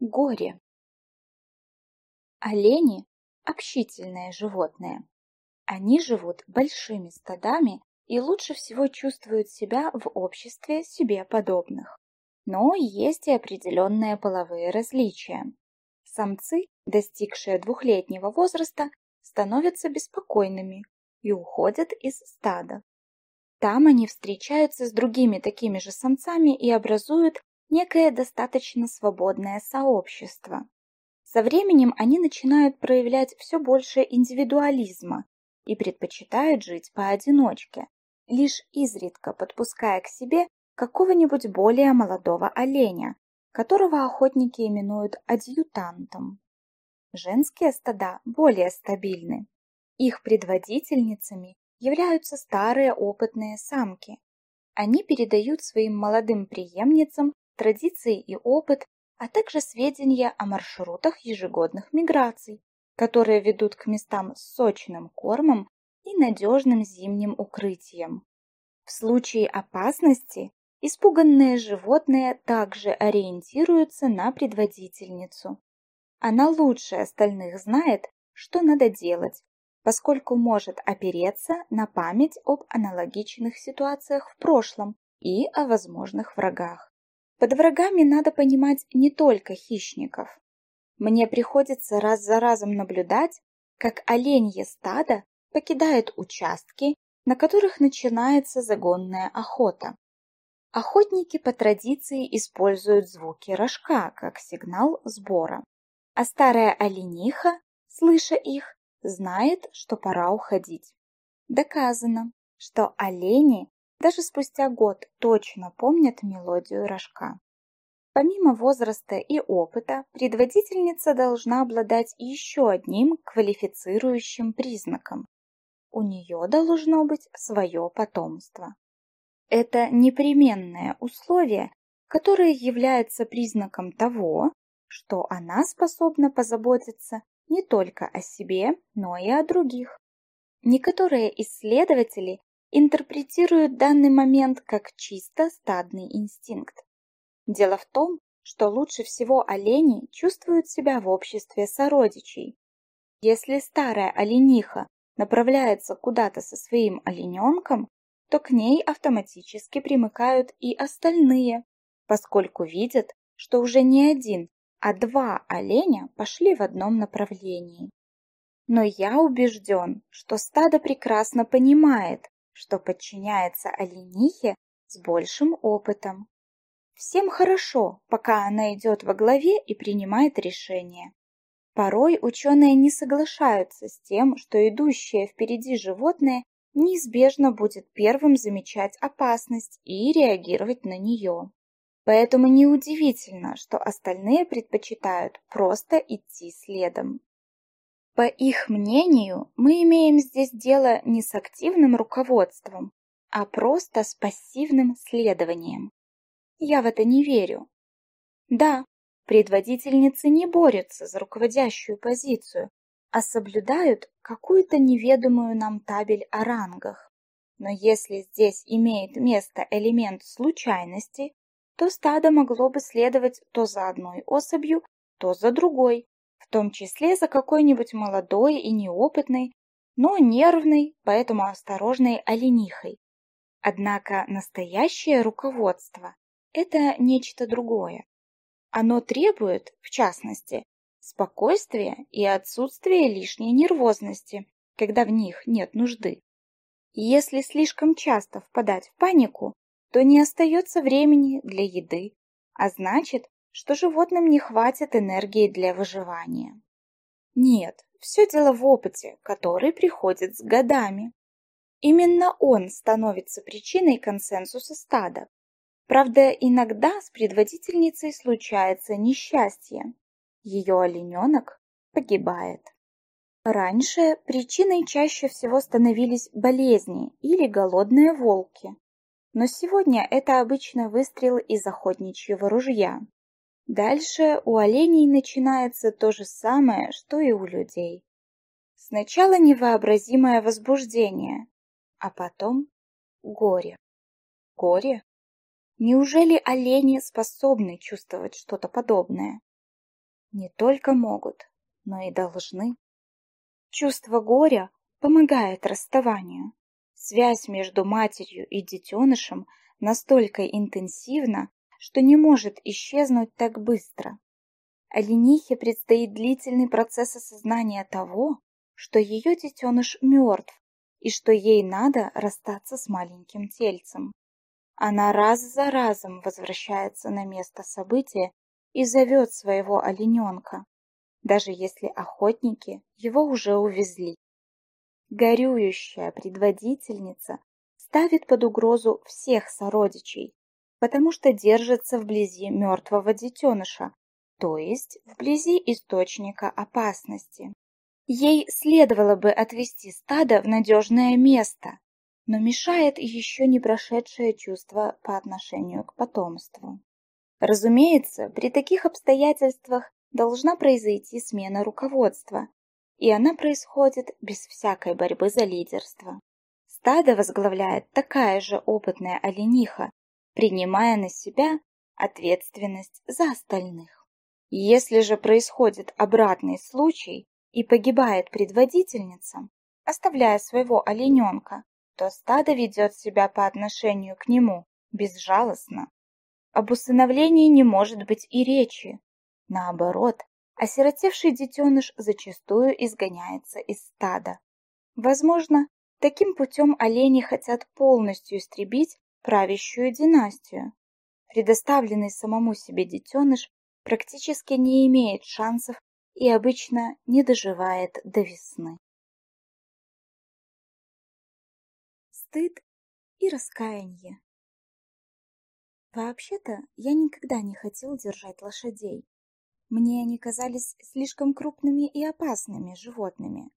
Горе. Олени – общительные животные. Они живут большими стадами и лучше всего чувствуют себя в обществе себе подобных. Но есть и определенные половые различия. Самцы, достигшие двухлетнего возраста, становятся беспокойными и уходят из стада. Там они встречаются с другими такими же самцами и образуют некое достаточно свободное сообщество. Со временем они начинают проявлять все больше индивидуализма и предпочитают жить поодиночке, лишь изредка подпуская к себе какого-нибудь более молодого оленя, которого охотники именуют адъютантом. Женские стада более стабильны. Их предводительницами являются старые опытные самки. Они передают своим молодым преемницам традиции и опыт, а также сведения о маршрутах ежегодных миграций, которые ведут к местам с сочным кормом и надежным зимним укрытием. В случае опасности испуганные животные также ориентируются на предводительницу. Она лучше остальных знает, что надо делать, поскольку может опереться на память об аналогичных ситуациях в прошлом и о возможных врагах. Под врагами надо понимать не только хищников. Мне приходится раз за разом наблюдать, как оленье стадо покидает участки, на которых начинается загонная охота. Охотники по традиции используют звуки рожка как сигнал сбора, а старая олениха, слыша их, знает, что пора уходить. Доказано, что олени даже спустя год точно помнят мелодию рожка. Помимо возраста и опыта, предводительница должна обладать еще одним квалифицирующим признаком. У нее должно быть свое потомство. Это непременное условие, которое является признаком того, что она способна позаботиться не только о себе, но и о других. Некоторые исследователи интерпретируют данный момент как чисто стадный инстинкт. Дело в том, что лучше всего олени чувствуют себя в обществе сородичей. Если старая олениха направляется куда-то со своим олененком, то к ней автоматически примыкают и остальные, поскольку видят, что уже не один, а два оленя пошли в одном направлении. Но я убежден, что стадо прекрасно понимает, что подчиняется оленихе с большим опытом. Всем хорошо, пока она идет во главе и принимает решения. Порой ученые не соглашаются с тем, что идущее впереди животное неизбежно будет первым замечать опасность и реагировать на нее. Поэтому неудивительно, что остальные предпочитают просто идти следом. По их мнению, мы имеем здесь дело не с активным руководством, а просто с пассивным следованием. Я в это не верю. Да, предводительницы не борются за руководящую позицию, а соблюдают какую-то неведомую нам табель о рангах. Но если здесь имеет место элемент случайности, то стадо могло бы следовать то за одной особью, то за другой, том числе за какой-нибудь молодой и неопытной, но нервной, поэтому осторожной оленихой. Однако настоящее руководство – это нечто другое. Оно требует, в частности, спокойствия и отсутствия лишней нервозности, когда в них нет нужды. Если слишком часто впадать в панику, то не остается времени для еды, а значит, что животным не хватит энергии для выживания. Нет, все дело в опыте, который приходит с годами. Именно он становится причиной консенсуса стада. Правда, иногда с предводительницей случается несчастье. Ее олененок погибает. Раньше причиной чаще всего становились болезни или голодные волки. Но сегодня это обычно выстрел из охотничьего ружья. Дальше у оленей начинается то же самое, что и у людей. Сначала невообразимое возбуждение, а потом горе. Горе? Неужели олени способны чувствовать что-то подобное? не только могут, но и должны. Чувство горя помогает расставанию. Связь между матерью и детенышем настолько интенсивна, что не может исчезнуть так быстро. Оленихе предстоит длительный процесс осознания того, что ее детеныш мертв и что ей надо расстаться с маленьким тельцем. Она раз за разом возвращается на место события и зовет своего олененка, даже если охотники его уже увезли. Горюющая предводительница ставит под угрозу всех сородичей, потому что держится вблизи мертвого детеныша, то есть вблизи источника опасности. Ей следовало бы отвести стадо в надежное место, но мешает еще не прошедшее чувство по отношению к потомству. Разумеется, при таких обстоятельствах должна произойти смена руководства, и она происходит без всякой борьбы за лидерство. Стадо возглавляет такая же опытная олениха, принимая на себя ответственность за остальных. Если же происходит обратный случай, и погибает предводительница, оставляя своего олененка, то стадо ведет себя по отношению к нему безжалостно. Об усыновлении не может быть и речи. Наоборот, осиротевший детеныш зачастую изгоняется из стада. Возможно, таким путем олени хотят полностью истребить правящую династию. Предоставленный самому себе детеныш практически не имеет шансов и обычно не доживает до весны. Стыд и раскаяние Вообще-то я никогда не хотел держать лошадей. Мне они казались слишком крупными и опасными животными,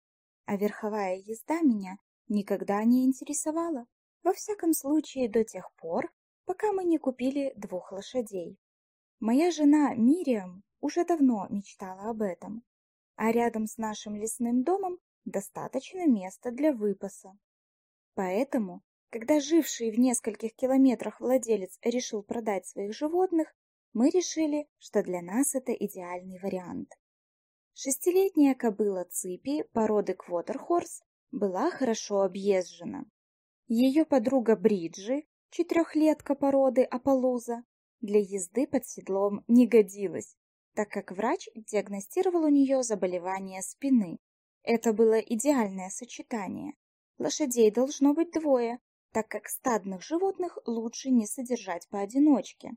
а верховая езда меня никогда не интересовала, во всяком случае до тех пор, пока мы не купили двух лошадей. Моя жена Мириам уже давно мечтала об этом, а рядом с нашим лесным домом достаточно места для выпаса. Поэтому, когда живший в нескольких километрах владелец решил продать своих животных, мы решили, что для нас это идеальный вариант. Шестилетняя кобыла Ципи породы Квотерхорс была хорошо объезжена. Ее подруга Бриджи, четырехлетка породы Аполлуза, для езды под седлом не годилась, так как врач диагностировал у нее заболевание спины. Это было идеальное сочетание. Лошадей должно быть двое, так как стадных животных лучше не содержать поодиночке.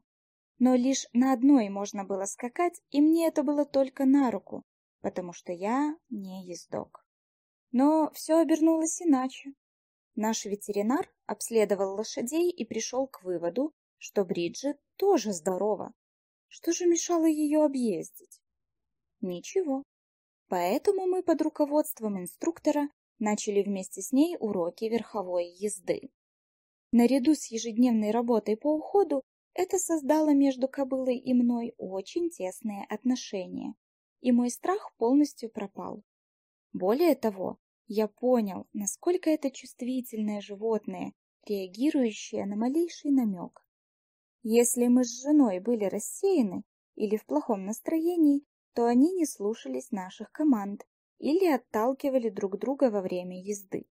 Но лишь на одной можно было скакать, и мне это было только на руку, потому что я не ездок. Но все обернулось иначе. Наш ветеринар обследовал лошадей и пришел к выводу, что Бриджит тоже здорова. Что же мешало ее объездить? Ничего. Поэтому мы под руководством инструктора начали вместе с ней уроки верховой езды. Наряду с ежедневной работой по уходу это создало между кобылой и мной очень тесные отношения, и мой страх полностью пропал. Более того, я понял, насколько это чувствительное животное, реагирующее на малейший намек. Если мы с женой были рассеяны или в плохом настроении, то они не слушались наших команд или отталкивали друг друга во время езды.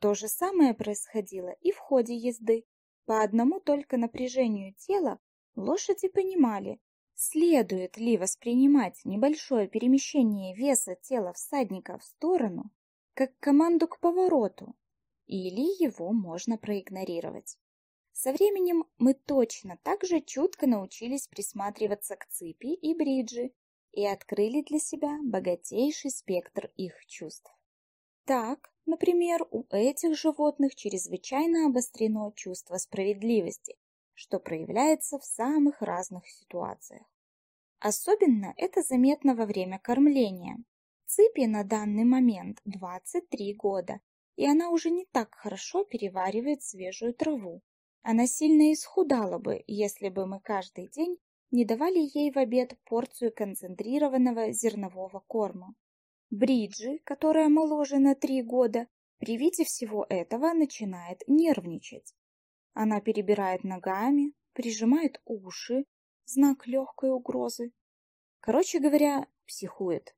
То же самое происходило и в ходе езды. По одному только напряжению тела лошади понимали, следует ли воспринимать небольшое перемещение веса тела всадника в сторону, как команду к повороту, или его можно проигнорировать. Со временем мы точно так же чутко научились присматриваться к цепи и бриджи и открыли для себя богатейший спектр их чувств. Так, например, у этих животных чрезвычайно обострено чувство справедливости, что проявляется в самых разных ситуациях. Особенно это заметно во время кормления. Ципи на данный момент 23 года, и она уже не так хорошо переваривает свежую траву, она сильно исхудала бы, если бы мы каждый день не давали ей в обед порцию концентрированного зернового корма. Бриджи, которая моложе на три года, при виде всего этого начинает нервничать. Она перебирает ногами, прижимает уши, знак легкой угрозы. Короче говоря, психует.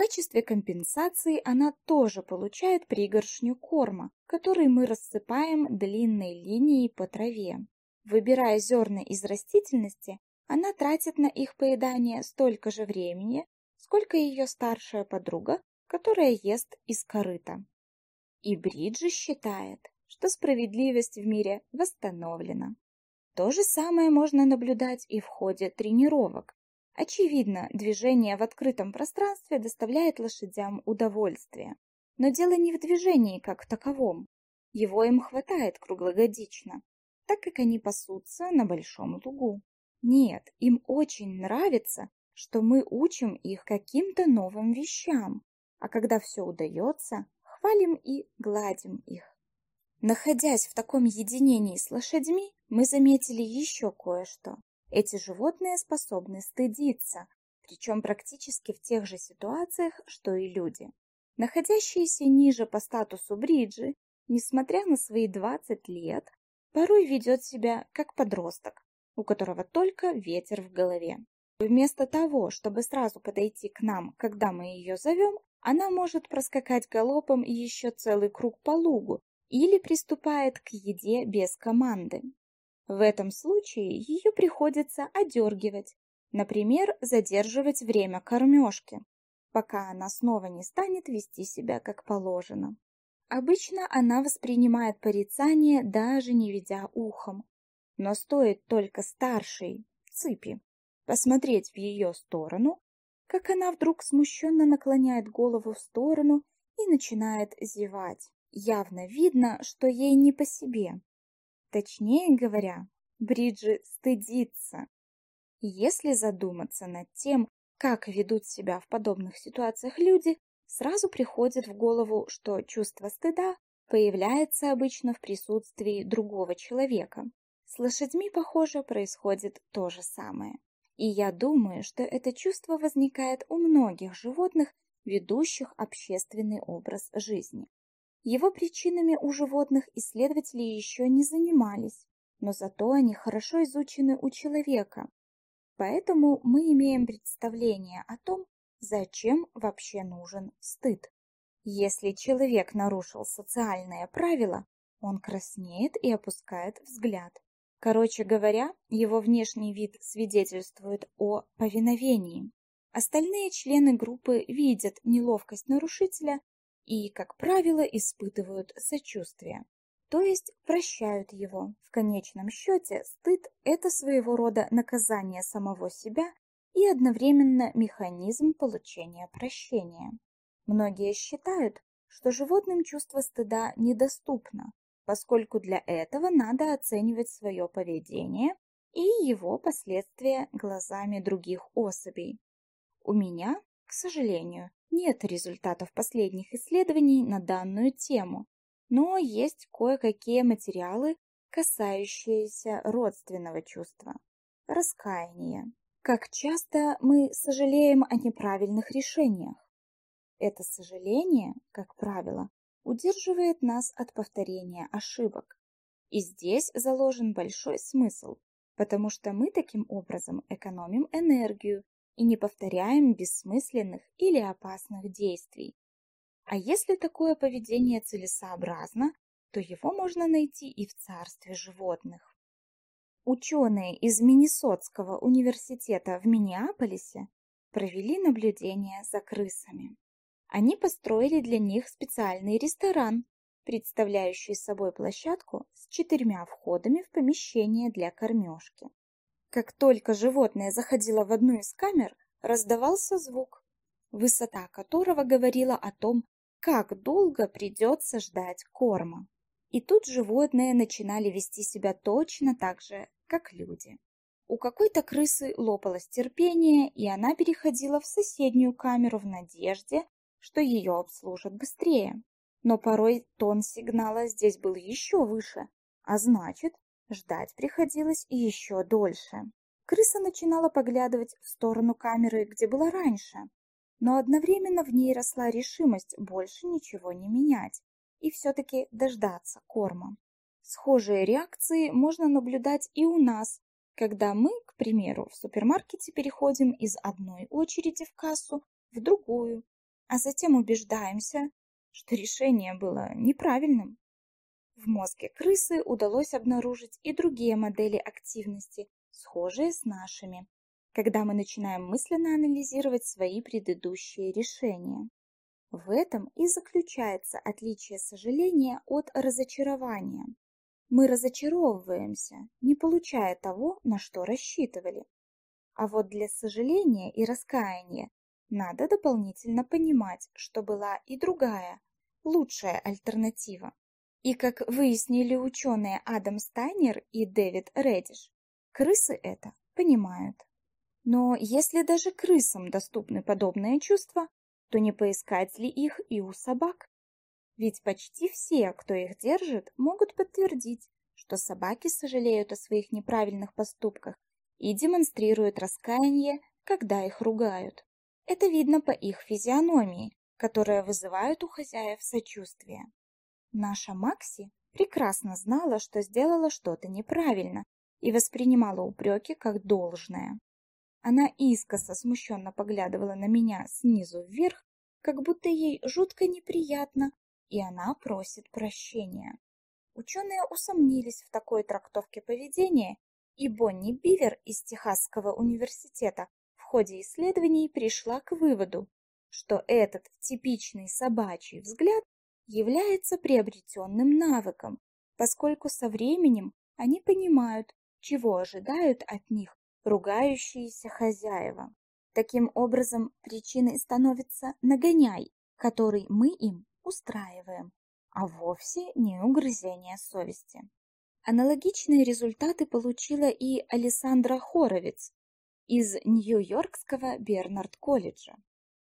Качестве компенсации она тоже получает пригоршню корма, который мы рассыпаем длинной линией по траве. Выбирая зерна из растительности, она тратит на их поедание столько же времени, сколько ее старшая подруга, которая ест из корыта. И Бриджи считает, что справедливость в мире восстановлена. То же самое можно наблюдать и в ходе тренировок. Очевидно, движение в открытом пространстве доставляет лошадям удовольствие. Но дело не в движении как таковом. Его им хватает круглогодично, так как они пасутся на большом лугу. Нет, им очень нравится, что мы учим их каким-то новым вещам, а когда все удается, хвалим и гладим их. Находясь в таком единении с лошадьми, мы заметили еще кое-что. Эти животные способны стыдиться, причем практически в тех же ситуациях, что и люди. Находящиеся ниже по статусу Бриджи, несмотря на свои 20 лет, порой ведет себя как подросток, у которого только ветер в голове. Вместо того, чтобы сразу подойти к нам, когда мы ее зовем, она может проскакать галопом еще целый круг по лугу или приступает к еде без команды. В этом случае ее приходится одергивать, например, задерживать время кормежки, пока она снова не станет вести себя как положено. Обычно она воспринимает порицание, даже не ведя ухом. Но стоит только старшей, цыпи, посмотреть в ее сторону, как она вдруг смущенно наклоняет голову в сторону и начинает зевать. Явно видно, что ей не по себе. Точнее говоря, Бриджи стыдится. Если задуматься над тем, как ведут себя в подобных ситуациях люди, сразу приходит в голову, что чувство стыда появляется обычно в присутствии другого человека. С лошадьми, похоже, происходит то же самое. И я думаю, что это чувство возникает у многих животных, ведущих общественный образ жизни. Его причинами у животных исследователи еще не занимались, но зато они хорошо изучены у человека. Поэтому мы имеем представление о том, зачем вообще нужен стыд. Если человек нарушил социальное правило, он краснеет и опускает взгляд. Короче говоря, его внешний вид свидетельствует о повиновении. Остальные члены группы видят неловкость нарушителя и, как правило, испытывают сочувствие, то есть прощают его. В конечном счете, стыд – это своего рода наказание самого себя и одновременно механизм получения прощения. Многие считают, что животным чувство стыда недоступно, поскольку для этого надо оценивать свое поведение и его последствия глазами других особей. У меня, к сожалению, нет результатов последних исследований на данную тему, но есть кое-какие материалы, касающиеся родственного чувства – раскаяния. Как часто мы сожалеем о неправильных решениях? Это сожаление, как правило, удерживает нас от повторения ошибок. И здесь заложен большой смысл, потому что мы таким образом экономим энергию и не повторяем бессмысленных или опасных действий. А если такое поведение целесообразно, то его можно найти и в царстве животных. Ученые из Миннесотского университета в Миннеаполисе провели наблюдения за крысами. Они построили для них специальный ресторан, представляющий собой площадку с четырьмя входами в помещение для кормежки. Как только животное заходило в одну из камер, раздавался звук, высота которого говорила о том, как долго придется ждать корма. И тут животные начинали вести себя точно так же, как люди. У какой-то крысы лопалось терпение, и она переходила в соседнюю камеру в надежде, что ее обслужат быстрее. Но порой тон сигнала здесь был еще выше, а значит, Ждать приходилось еще дольше. Крыса начинала поглядывать в сторону камеры, где была раньше, но одновременно в ней росла решимость больше ничего не менять и все-таки дождаться корма. Схожие реакции можно наблюдать и у нас, когда мы, к примеру, в супермаркете переходим из одной очереди в кассу в другую, а затем убеждаемся, что решение было неправильным. В мозге крысы удалось обнаружить и другие модели активности, схожие с нашими, когда мы начинаем мысленно анализировать свои предыдущие решения. В этом и заключается отличие сожаления от разочарования. Мы разочаровываемся, не получая того, на что рассчитывали. А вот для сожаления и раскаяния надо дополнительно понимать, что была и другая, лучшая альтернатива. И как выяснили ученые Адам Стайнер и Дэвид Редиш, крысы это понимают. Но если даже крысам доступны подобные чувства, то не поискать ли их и у собак? Ведь почти все, кто их держит, могут подтвердить, что собаки сожалеют о своих неправильных поступках и демонстрируют раскаяние, когда их ругают. Это видно по их физиономии, которая вызывает у хозяев сочувствие. Наша Макси прекрасно знала, что сделала что-то неправильно и воспринимала упреки как должное. Она искоса смущенно поглядывала на меня снизу вверх, как будто ей жутко неприятно, и она просит прощения. Ученые усомнились в такой трактовке поведения, и Бонни Бивер из Техасского университета в ходе исследований пришла к выводу, что этот типичный собачий взгляд является приобретенным навыком, поскольку со временем они понимают, чего ожидают от них ругающиеся хозяева. Таким образом, причиной становится нагоняй, который мы им устраиваем, а вовсе не угрызение совести. Аналогичные результаты получила и Александра Хоровиц из Нью-Йоркского Бернард-колледжа.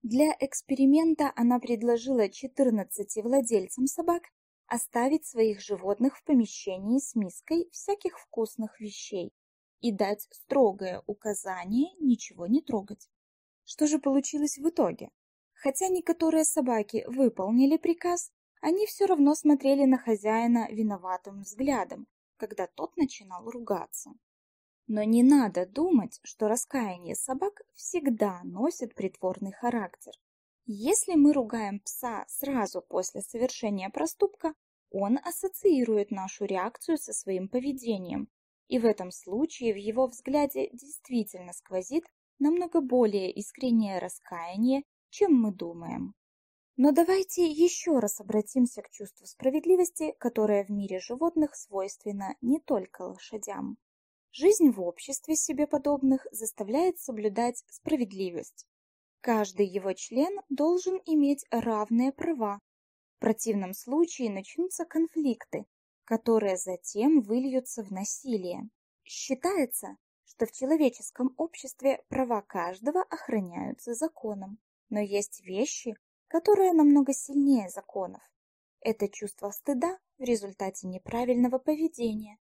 Для эксперимента она предложила 14 владельцам собак оставить своих животных в помещении с миской всяких вкусных вещей и дать строгое указание ничего не трогать. Что же получилось в итоге? Хотя некоторые собаки выполнили приказ, они все равно смотрели на хозяина виноватым взглядом, когда тот начинал ругаться. Но не надо думать, что раскаяние собак всегда носит притворный характер. Если мы ругаем пса сразу после совершения проступка, он ассоциирует нашу реакцию со своим поведением, и в этом случае в его взгляде действительно сквозит намного более искреннее раскаяние, чем мы думаем. Но давайте еще раз обратимся к чувству справедливости, которое в мире животных свойственно не только лошадям. Жизнь в обществе себе подобных заставляет соблюдать справедливость. Каждый его член должен иметь равные права. В противном случае начнутся конфликты, которые затем выльются в насилие. Считается, что в человеческом обществе права каждого охраняются законом. Но есть вещи, которые намного сильнее законов. Это чувство стыда в результате неправильного поведения,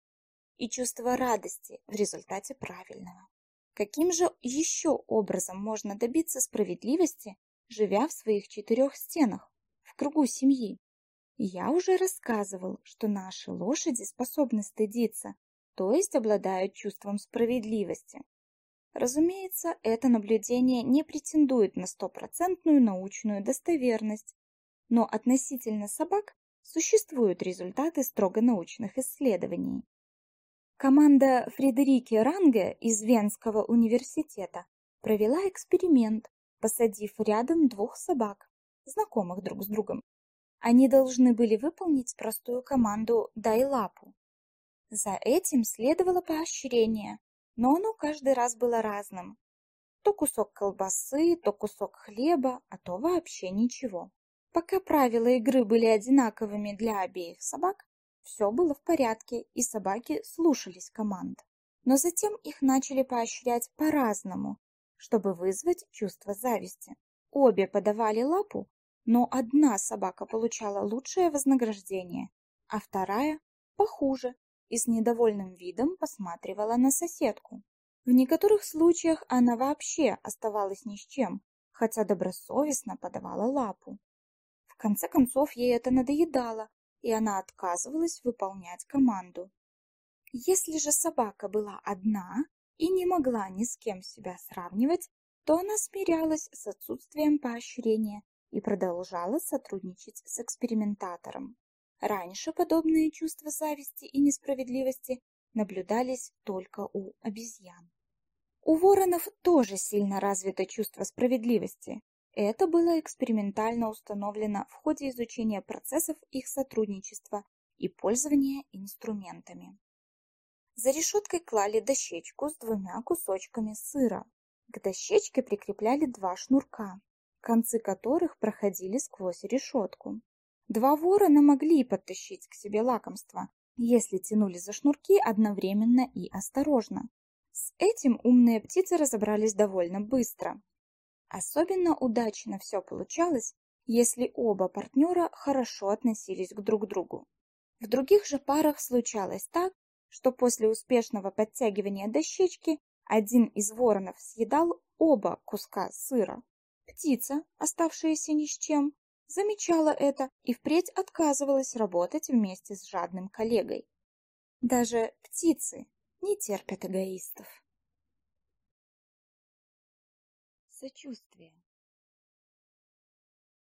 и чувство радости в результате правильного. Каким же еще образом можно добиться справедливости, живя в своих четырех стенах, в кругу семьи? Я уже рассказывал, что наши лошади способны стыдиться, то есть обладают чувством справедливости. Разумеется, это наблюдение не претендует на стопроцентную научную достоверность, но относительно собак существуют результаты строго научных исследований. Команда Фредерики Ранге из Венского университета провела эксперимент, посадив рядом двух собак, знакомых друг с другом. Они должны были выполнить простую команду «дай лапу». За этим следовало поощрение, но оно каждый раз было разным. То кусок колбасы, то кусок хлеба, а то вообще ничего. Пока правила игры были одинаковыми для обеих собак, все было в порядке, и собаки слушались команд. Но затем их начали поощрять по-разному, чтобы вызвать чувство зависти. Обе подавали лапу, но одна собака получала лучшее вознаграждение, а вторая – похуже, и с недовольным видом посматривала на соседку. В некоторых случаях она вообще оставалась ни с чем, хотя добросовестно подавала лапу. В конце концов ей это надоедало, и она отказывалась выполнять команду. Если же собака была одна и не могла ни с кем себя сравнивать, то она смирялась с отсутствием поощрения и продолжала сотрудничать с экспериментатором. Раньше подобные чувства зависти и несправедливости наблюдались только у обезьян. У воронов тоже сильно развито чувство справедливости. Это было экспериментально установлено в ходе изучения процессов их сотрудничества и пользования инструментами. За решеткой клали дощечку с двумя кусочками сыра. К дощечке прикрепляли два шнурка, концы которых проходили сквозь решетку. Два ворона могли подтащить к себе лакомство, если тянули за шнурки одновременно и осторожно. С этим умные птицы разобрались довольно быстро. Особенно удачно все получалось, если оба партнера хорошо относились к друг другу. В других же парах случалось так, что после успешного подтягивания дощечки один из воронов съедал оба куска сыра. Птица, оставшаяся ни с чем, замечала это и впредь отказывалась работать вместе с жадным коллегой. Даже птицы не терпят эгоистов. Сочувствие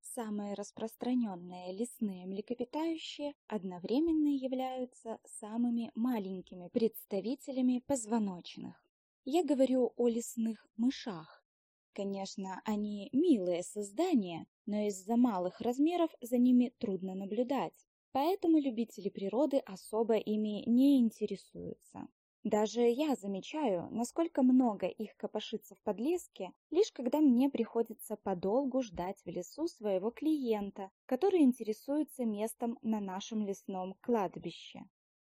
Самые распространенные лесные млекопитающие одновременно являются самыми маленькими представителями позвоночных. Я говорю о лесных мышах. Конечно, они милые создания, но из-за малых размеров за ними трудно наблюдать, поэтому любители природы особо ими не интересуются. Даже я замечаю, насколько много их копошится в подлеске, лишь когда мне приходится подолгу ждать в лесу своего клиента, который интересуется местом на нашем лесном кладбище.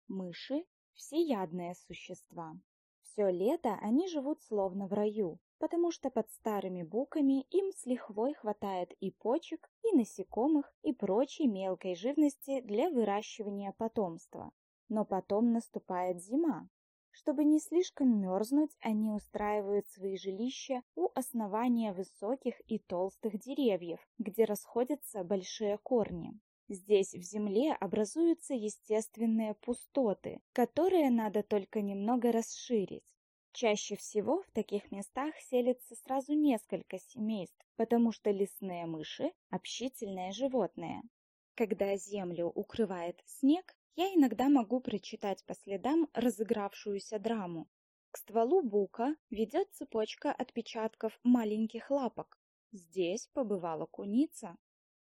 Мыши – всеядные существа. Все лето они живут словно в раю, потому что под старыми буками им с лихвой хватает и почек, и насекомых, и прочей мелкой живности для выращивания потомства. Но потом наступает зима, чтобы не слишком мерзнуть, они устраивают свои жилища у основания высоких и толстых деревьев, где расходятся большие корни. Здесь в земле образуются естественные пустоты, которые надо только немного расширить. Чаще всего в таких местах селится сразу несколько семейств, потому что лесные мыши – общительные животные. Когда землю укрывает снег, я иногда могу прочитать по следам разыгравшуюся драму. К стволу бука ведет цепочка отпечатков маленьких лапок. Здесь побывала куница.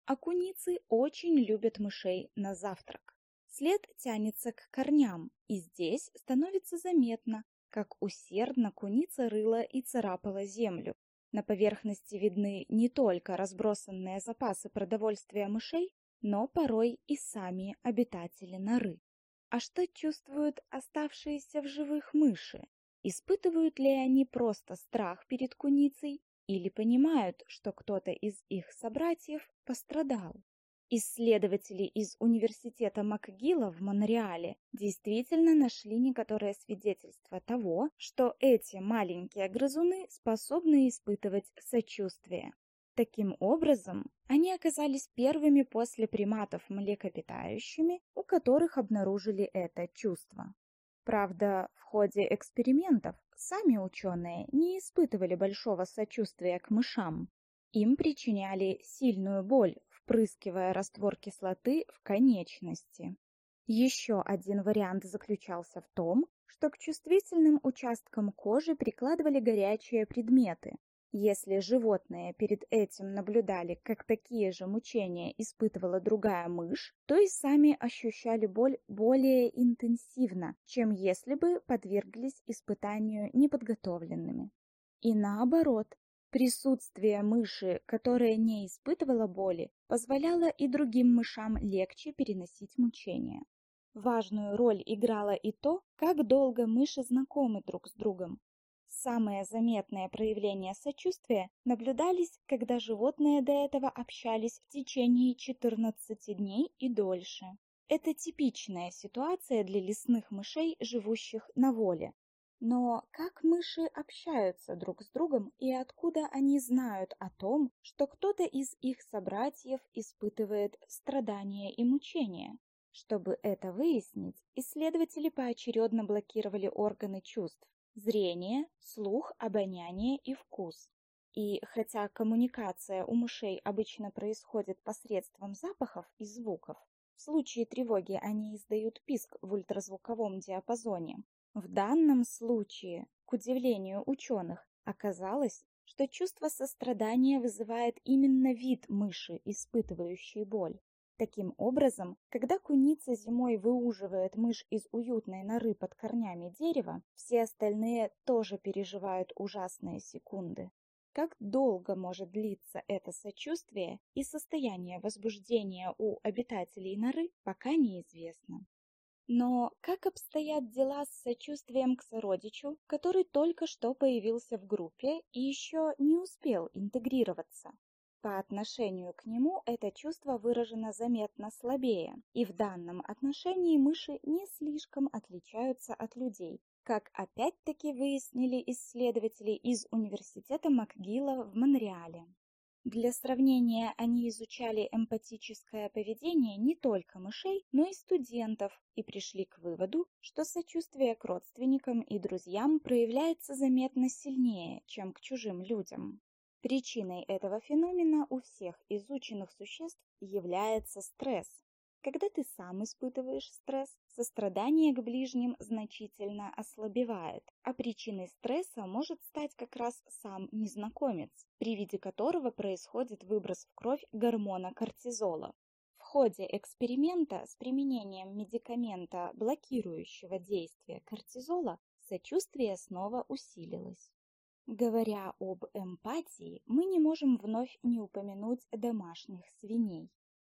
А куницы очень любят мышей на завтрак. След тянется к корням, и здесь становится заметно, как усердно куница рыла и царапала землю. На поверхности видны не только разбросанные запасы продовольствия мышей, но порой и сами обитатели норы. А что чувствуют оставшиеся в живых мыши? Испытывают ли они просто страх перед куницей или понимают, что кто-то из их собратьев пострадал? Исследователи из университета МакГилла в Монреале действительно нашли некоторые свидетельства того, что эти маленькие грызуны способны испытывать сочувствие. Таким образом, они оказались первыми после приматов млекопитающими, у которых обнаружили это чувство. Правда, в ходе экспериментов сами ученые не испытывали большого сочувствия к мышам. Им причиняли сильную боль, впрыскивая раствор кислоты в конечности. Еще один вариант заключался в том, что к чувствительным участкам кожи прикладывали горячие предметы, если животные перед этим наблюдали, как такие же мучения испытывала другая мышь, то и сами ощущали боль более интенсивно, чем если бы подверглись испытанию неподготовленными. И наоборот, присутствие мыши, которая не испытывала боли, позволяло и другим мышам легче переносить мучения. Важную роль играло и то, как долго мыши знакомы друг с другом. Самые заметные проявления сочувствия наблюдались, когда животные до этого общались в течение 14 дней и дольше. Это типичная ситуация для лесных мышей, живущих на воле. Но как мыши общаются друг с другом и откуда они знают о том, что кто-то из их собратьев испытывает страдания и мучения? Чтобы это выяснить, исследователи поочередно блокировали органы чувств зрение, слух, обоняние и вкус. И хотя коммуникация у мышей обычно происходит посредством запахов и звуков, в случае тревоги они издают писк в ультразвуковом диапазоне. В данном случае, к удивлению ученых, оказалось, что чувство сострадания вызывает именно вид мыши, испытывающей боль. Таким образом, когда куница зимой выуживает мышь из уютной норы под корнями дерева, все остальные тоже переживают ужасные секунды. Как долго может длиться это сочувствие и состояние возбуждения у обитателей норы, пока неизвестно. Но как обстоят дела с сочувствием к сородичу, который только что появился в группе и еще не успел интегрироваться? По отношению к нему это чувство выражено заметно слабее, и в данном отношении мыши не слишком отличаются от людей, как опять-таки выяснили исследователи из Университета МcGill в Монреале. Для сравнения они изучали эмпатическое поведение не только мышей, но и студентов и пришли к выводу, что сочувствие к родственникам и друзьям проявляется заметно сильнее, чем к чужим людям. Причиной этого феномена у всех изученных существ является стресс, когда ты сам испытываешь стресс, сострадание к ближним значительно ослабевает, а причиной стресса может стать как раз сам незнакомец, при виде которого происходит выброс в кровь гормона кортизола. В ходе эксперимента с применением медикамента, блокирующего действие кортизола, сочувствие снова усилилось. Говоря об эмпатии, мы не можем вновь не упомянуть домашних свиней.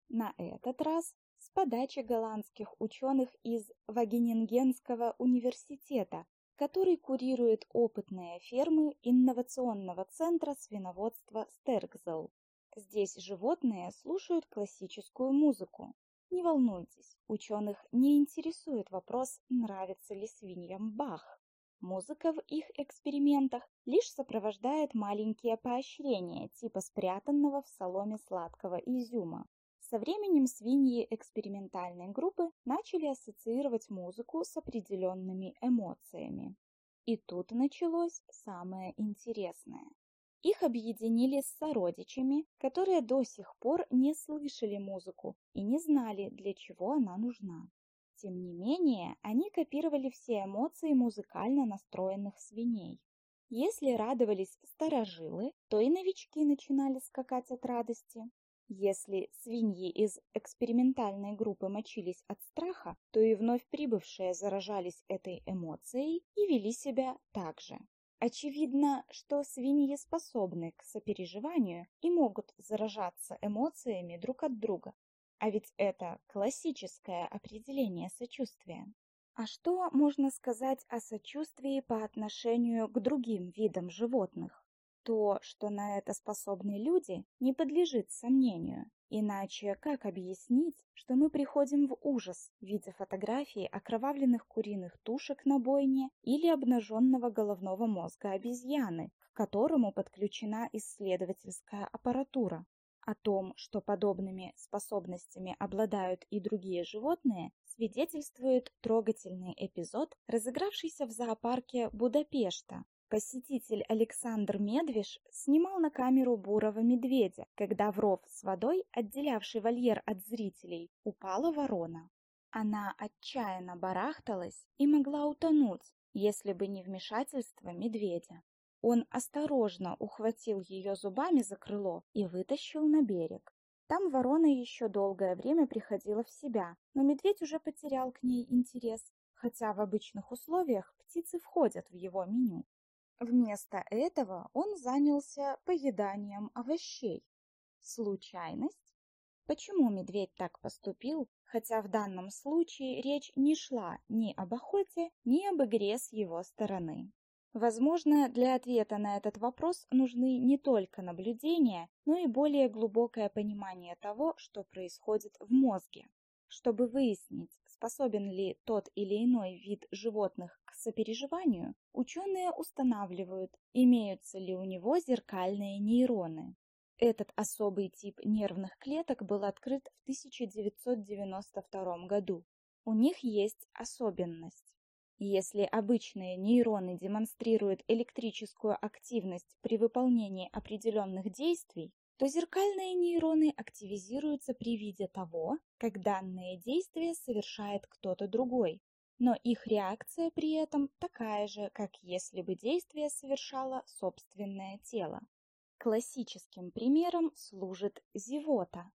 На этот раз с подачи голландских ученых из Вагенингенского университета, который курирует опытные фермы инновационного центра свиноводства Стеркзел. Здесь животные слушают классическую музыку. Не волнуйтесь, ученых не интересует вопрос, нравится ли свиньям Бах. Музыка в их экспериментах лишь сопровождает маленькие поощрения типа спрятанного в соломе сладкого изюма. Со временем свиньи экспериментальной группы начали ассоциировать музыку с определенными эмоциями. И тут началось самое интересное. Их объединили с сородичами, которые до сих пор не слышали музыку и не знали, для чего она нужна. Тем не менее, они копировали все эмоции музыкально настроенных свиней. Если радовались старожилы, то и новички начинали скакать от радости. Если свиньи из экспериментальной группы мочились от страха, то и вновь прибывшие заражались этой эмоцией и вели себя так же. Очевидно, что свиньи способны к сопереживанию и могут заражаться эмоциями друг от друга. А ведь это классическое определение сочувствия. А что можно сказать о сочувствии по отношению к другим видам животных? То, что на это способны люди, не подлежит сомнению. Иначе как объяснить, что мы приходим в ужас, видя фотографии окровавленных куриных тушек на бойне или обнаженного головного мозга обезьяны, к которому подключена исследовательская аппаратура? О том, что подобными способностями обладают и другие животные, свидетельствует трогательный эпизод, разыгравшийся в зоопарке Будапешта Посетитель Александр Медвеж снимал на камеру бурого медведя, когда в ров с водой, отделявший вольер от зрителей, упала ворона. Она отчаянно барахталась и могла утонуть, если бы не вмешательство медведя. Он осторожно ухватил ее зубами за крыло и вытащил на берег. Там ворона еще долгое время приходила в себя, но медведь уже потерял к ней интерес, хотя в обычных условиях птицы входят в его меню. Вместо этого он занялся поеданием овощей. Случайность? Почему медведь так поступил, хотя в данном случае речь не шла ни об охоте, ни об игре с его стороны? Возможно, для ответа на этот вопрос нужны не только наблюдения, но и более глубокое понимание того, что происходит в мозге. Чтобы выяснить, способен ли тот или иной вид животных к сопереживанию, ученые устанавливают, имеются ли у него зеркальные нейроны. Этот особый тип нервных клеток был открыт в 1992 году. У них есть особенность. Если обычные нейроны демонстрируют электрическую активность при выполнении определенных действий, то зеркальные нейроны активизируются при виде того, как данное действие совершает кто-то другой, но их реакция при этом такая же, как если бы действие совершало собственное тело. Классическим примером служит зевота.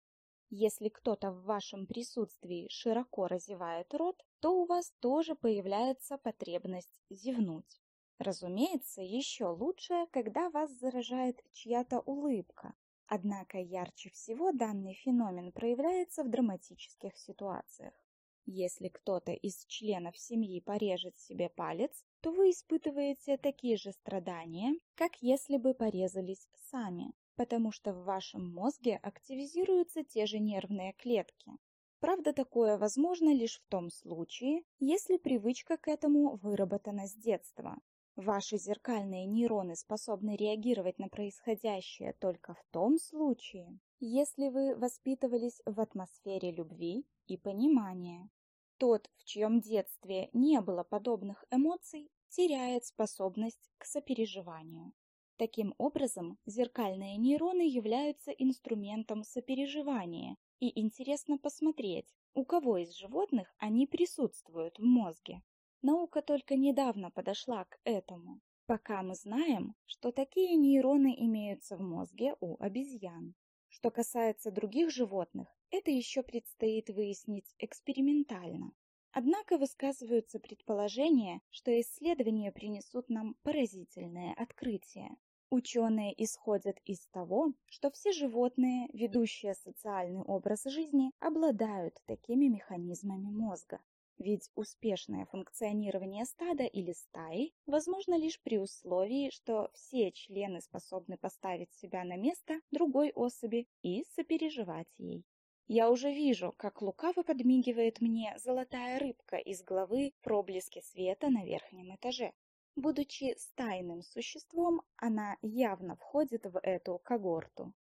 Если кто-то в вашем присутствии широко разевает рот, то у вас тоже появляется потребность зевнуть. Разумеется, еще лучше, когда вас заражает чья-то улыбка. Однако ярче всего данный феномен проявляется в драматических ситуациях. Если кто-то из членов семьи порежет себе палец, то вы испытываете такие же страдания, как если бы порезались сами, потому что в вашем мозге активизируются те же нервные клетки. Правда, такое возможно лишь в том случае, если привычка к этому выработана с детства. Ваши зеркальные нейроны способны реагировать на происходящее только в том случае, если вы воспитывались в атмосфере любви и понимания. Тот, в чьем детстве не было подобных эмоций, теряет способность к сопереживанию. Таким образом, зеркальные нейроны являются инструментом сопереживания, и интересно посмотреть, у кого из животных они присутствуют в мозге. Наука только недавно подошла к этому. Пока мы знаем, что такие нейроны имеются в мозге у обезьян. Что касается других животных, это еще предстоит выяснить экспериментально. Однако высказываются предположения, что исследования принесут нам поразительное открытие. Ученые исходят из того, что все животные, ведущие социальный образ жизни, обладают такими механизмами мозга. Ведь успешное функционирование стада или стаи возможно лишь при условии, что все члены способны поставить себя на место другой особи и сопереживать ей. Я уже вижу, как лукаво подмигивает мне золотая рыбка из главы «Проблески света на верхнем этаже». Будучи стайным существом, она явно входит в эту когорту.